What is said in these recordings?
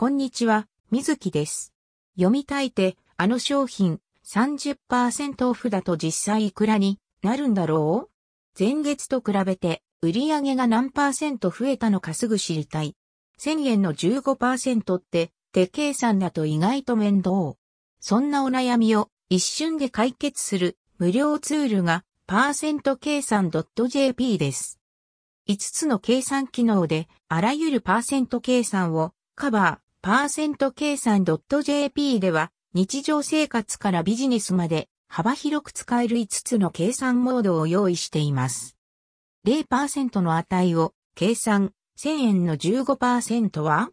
こんにちは、みずきです。読みたいて、あの商品30%オフだと実際いくらになるんだろう？前月と比べて売り上げが何パーセント増えたのかすぐ知りたい。1000円の15%って手計算だと意外と面倒。そんなお悩みを一瞬で解決する無料ツールがパーセント計算 .jp です。5つの計算機能であらゆるパーセント計算をカバー、計算 .jp では日常生活からビジネスまで幅広く使える5つの計算モードを用意しています。0%の値を計算1000円の15%は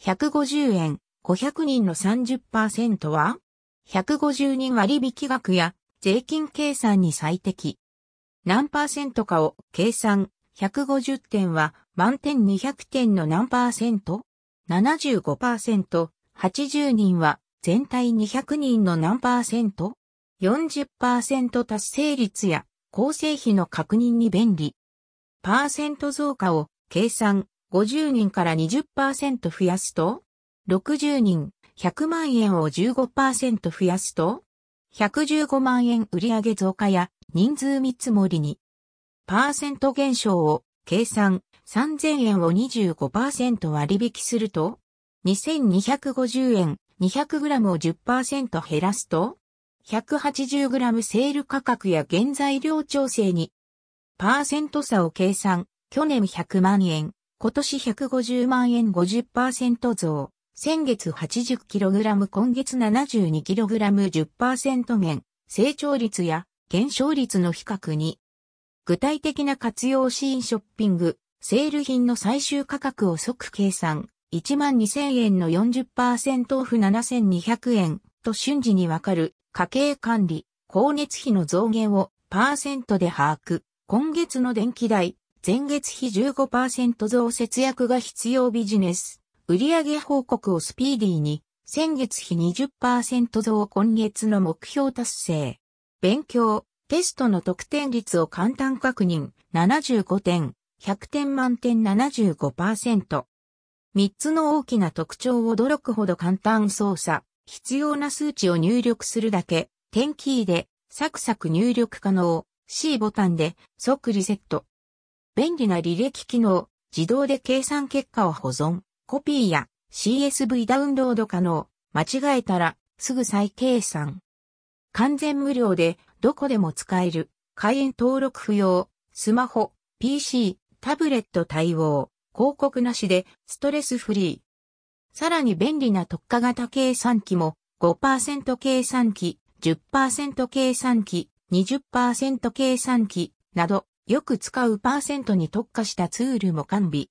150円、500人の30%は150人割引額や税金計算に最適。何パーセントかを計算150点は満点200点の何パーセント ?75%、80人は全体200人の何パーセント ?40% 達成率や構成比の確認に便利。パーセント増加を計算50人から20%増やすと？60人100万円を15%増やすと？115万円売上増加や人数見積もりにパーセント減少を計算3000円を25%割引すると2250円 200g を10%減らすと、180g セール価格や原材料調整に、パーセント差を計算、去年100万円、今年150万円50%増、先月 80kg 今月 72kg10% 減、成長率や減少率の比較に、具体的な活用シーンショッピング、セール品の最終価格を即計算、12000円の40%オフ7200円。と瞬時にわかる。家計管理、光熱費の増減をパーセントで把握。今月の電気代、前月比15%増節約が必要ビジネス。売上報告をスピーディーに、先月比20%増今月の目標達成。勉強、テストの得点率を簡単確認、75点、100点満点75%。三つの大きな特徴を驚くほど簡単操作、必要な数値を入力するだけ、点キーでサクサク入力可能、C ボタンで即リセット。便利な履歴機能、自動で計算結果を保存、コピーや CSV ダウンロード可能、間違えたらすぐ再計算。完全無料でどこでも使える、会員登録不要、スマホ、PC、タブレット対応。広告なしでストレスフリー。さらに便利な特化型計算機も5%計算機、10%計算機、20%計算機などよく使うパーセントに特化したツールも完備。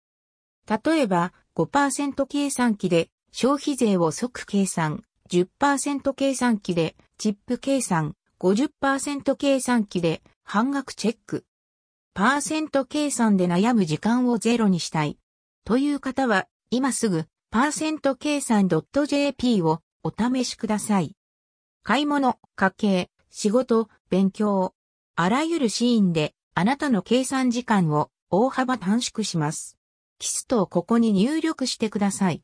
例えば5%計算機で消費税を即計算、10%計算機でチップ計算、50%計算機で半額チェック。パーセント計算で悩む時間をゼロにしたい。という方は、今すぐ、パーセント計算 .jp をお試しください。買い物、家計、仕事、勉強、あらゆるシーンであなたの計算時間を大幅短縮します。キストをここに入力してください。